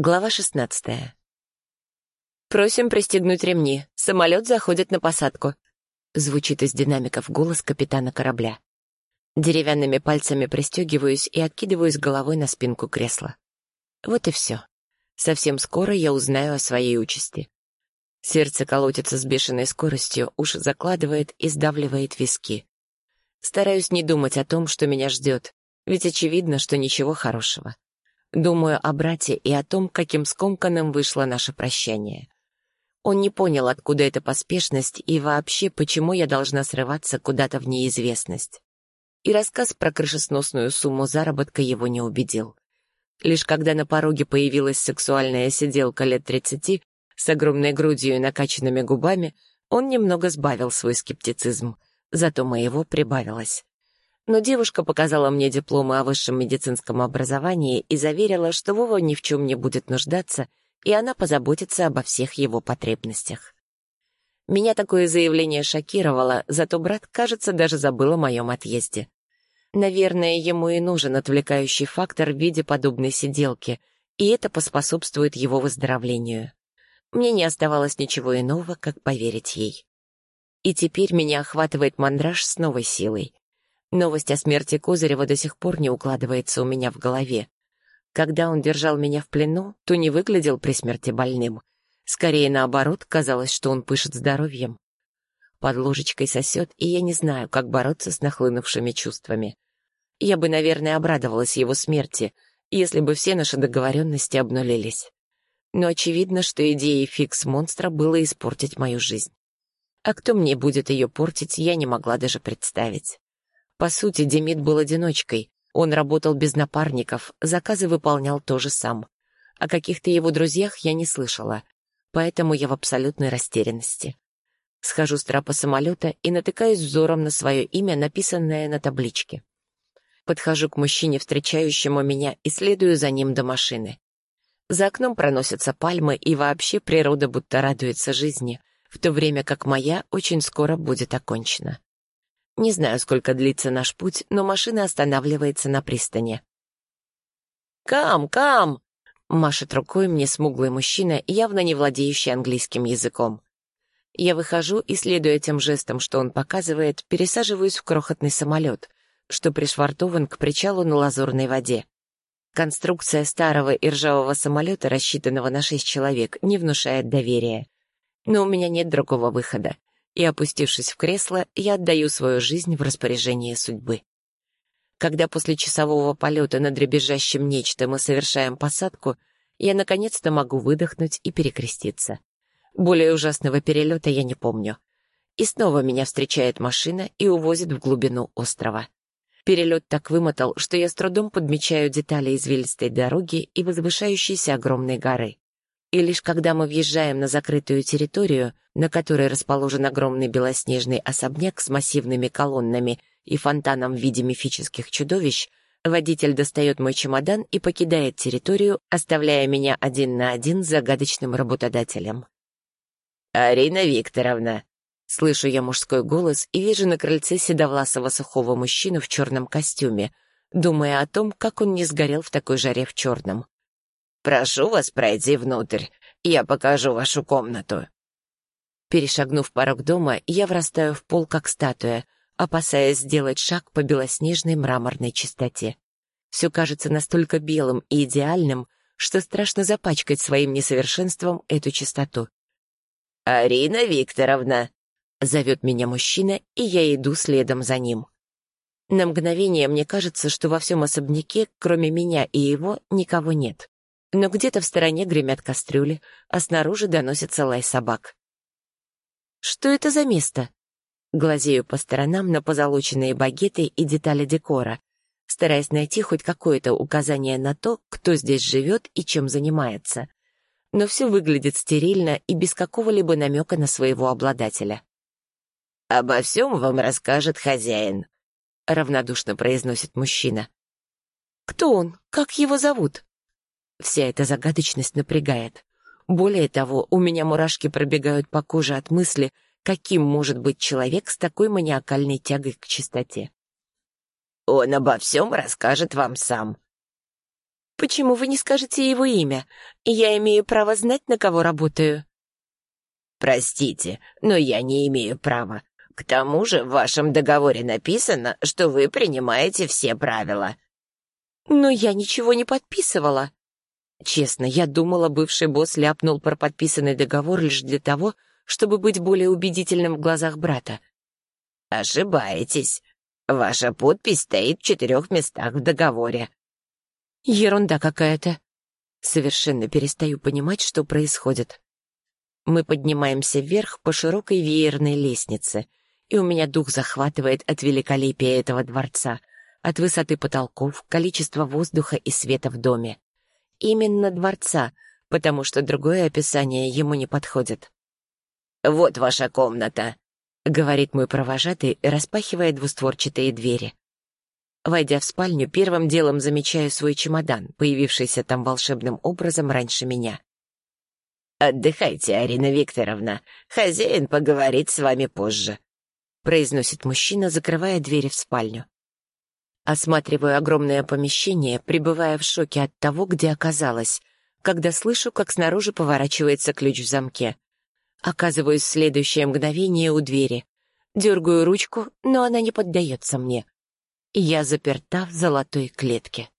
Глава 16. «Просим пристегнуть ремни. Самолет заходит на посадку», — звучит из динамиков голос капитана корабля. Деревянными пальцами пристегиваюсь и откидываюсь головой на спинку кресла. Вот и все. Совсем скоро я узнаю о своей участи. Сердце колотится с бешеной скоростью, уши закладывает и сдавливает виски. Стараюсь не думать о том, что меня ждет, ведь очевидно, что ничего хорошего. Думаю о брате и о том, каким скомканным вышло наше прощание. Он не понял, откуда эта поспешность и вообще, почему я должна срываться куда-то в неизвестность. И рассказ про крышесносную сумму заработка его не убедил. Лишь когда на пороге появилась сексуальная сиделка лет тридцати с огромной грудью и накачанными губами, он немного сбавил свой скептицизм, зато моего прибавилось но девушка показала мне дипломы о высшем медицинском образовании и заверила, что Вова ни в чем не будет нуждаться, и она позаботится обо всех его потребностях. Меня такое заявление шокировало, зато брат, кажется, даже забыл о моем отъезде. Наверное, ему и нужен отвлекающий фактор в виде подобной сиделки, и это поспособствует его выздоровлению. Мне не оставалось ничего иного, как поверить ей. И теперь меня охватывает мандраж с новой силой. Новость о смерти Козырева до сих пор не укладывается у меня в голове. Когда он держал меня в плену, то не выглядел при смерти больным. Скорее наоборот, казалось, что он пышет здоровьем. Под ложечкой сосет, и я не знаю, как бороться с нахлынувшими чувствами. Я бы, наверное, обрадовалась его смерти, если бы все наши договоренности обнулились. Но очевидно, что идеей фикс монстра было испортить мою жизнь. А кто мне будет ее портить, я не могла даже представить. По сути, Демид был одиночкой. Он работал без напарников, заказы выполнял тоже сам. О каких-то его друзьях я не слышала, поэтому я в абсолютной растерянности. Схожу с трапа самолета и натыкаюсь взором на свое имя, написанное на табличке. Подхожу к мужчине, встречающему меня, и следую за ним до машины. За окном проносятся пальмы, и вообще природа будто радуется жизни, в то время как моя очень скоро будет окончена. Не знаю, сколько длится наш путь, но машина останавливается на пристани. «Кам, кам!» — машет рукой мне смуглый мужчина, явно не владеющий английским языком. Я выхожу и, следуя тем жестам, что он показывает, пересаживаюсь в крохотный самолет, что пришвартован к причалу на лазурной воде. Конструкция старого и ржавого самолета, рассчитанного на шесть человек, не внушает доверия. Но у меня нет другого выхода и, опустившись в кресло, я отдаю свою жизнь в распоряжение судьбы. Когда после часового полета над дребезжащим нечто мы совершаем посадку, я наконец-то могу выдохнуть и перекреститься. Более ужасного перелета я не помню. И снова меня встречает машина и увозит в глубину острова. Перелет так вымотал, что я с трудом подмечаю детали извилистой дороги и возвышающейся огромной горы. И лишь когда мы въезжаем на закрытую территорию, на которой расположен огромный белоснежный особняк с массивными колоннами и фонтаном в виде мифических чудовищ, водитель достает мой чемодан и покидает территорию, оставляя меня один на один с загадочным работодателем. «Арина Викторовна!» Слышу я мужской голос и вижу на крыльце седовласого сухого мужчину в черном костюме, думая о том, как он не сгорел в такой жаре в черном. Прошу вас пройти внутрь. Я покажу вашу комнату». Перешагнув порог дома, я врастаю в пол, как статуя, опасаясь сделать шаг по белоснежной мраморной чистоте. Все кажется настолько белым и идеальным, что страшно запачкать своим несовершенством эту чистоту. «Арина Викторовна!» — зовет меня мужчина, и я иду следом за ним. На мгновение мне кажется, что во всем особняке, кроме меня и его, никого нет но где-то в стороне гремят кастрюли, а снаружи доносится лай собак. «Что это за место?» Глазею по сторонам на позолоченные багеты и детали декора, стараясь найти хоть какое-то указание на то, кто здесь живет и чем занимается. Но все выглядит стерильно и без какого-либо намека на своего обладателя. «Обо всем вам расскажет хозяин», — равнодушно произносит мужчина. «Кто он? Как его зовут?» Вся эта загадочность напрягает. Более того, у меня мурашки пробегают по коже от мысли, каким может быть человек с такой маниакальной тягой к чистоте. «Он обо всем расскажет вам сам». Почему вы не скажете его имя? Я имею право знать, на кого работаю». «Простите, но я не имею права. К тому же в вашем договоре написано, что вы принимаете все правила». «Но я ничего не подписывала». Честно, я думала, бывший босс ляпнул про подписанный договор лишь для того, чтобы быть более убедительным в глазах брата. «Ошибаетесь. Ваша подпись стоит в четырех местах в договоре». «Ерунда какая-то. Совершенно перестаю понимать, что происходит. Мы поднимаемся вверх по широкой веерной лестнице, и у меня дух захватывает от великолепия этого дворца, от высоты потолков, количества воздуха и света в доме. Именно дворца, потому что другое описание ему не подходит. «Вот ваша комната», — говорит мой провожатый, распахивая двустворчатые двери. Войдя в спальню, первым делом замечаю свой чемодан, появившийся там волшебным образом раньше меня. «Отдыхайте, Арина Викторовна. Хозяин поговорит с вами позже», — произносит мужчина, закрывая двери в спальню. Осматриваю огромное помещение, пребывая в шоке от того, где оказалась, когда слышу, как снаружи поворачивается ключ в замке. Оказываюсь в следующее мгновение у двери. Дергаю ручку, но она не поддается мне. Я заперта в золотой клетке.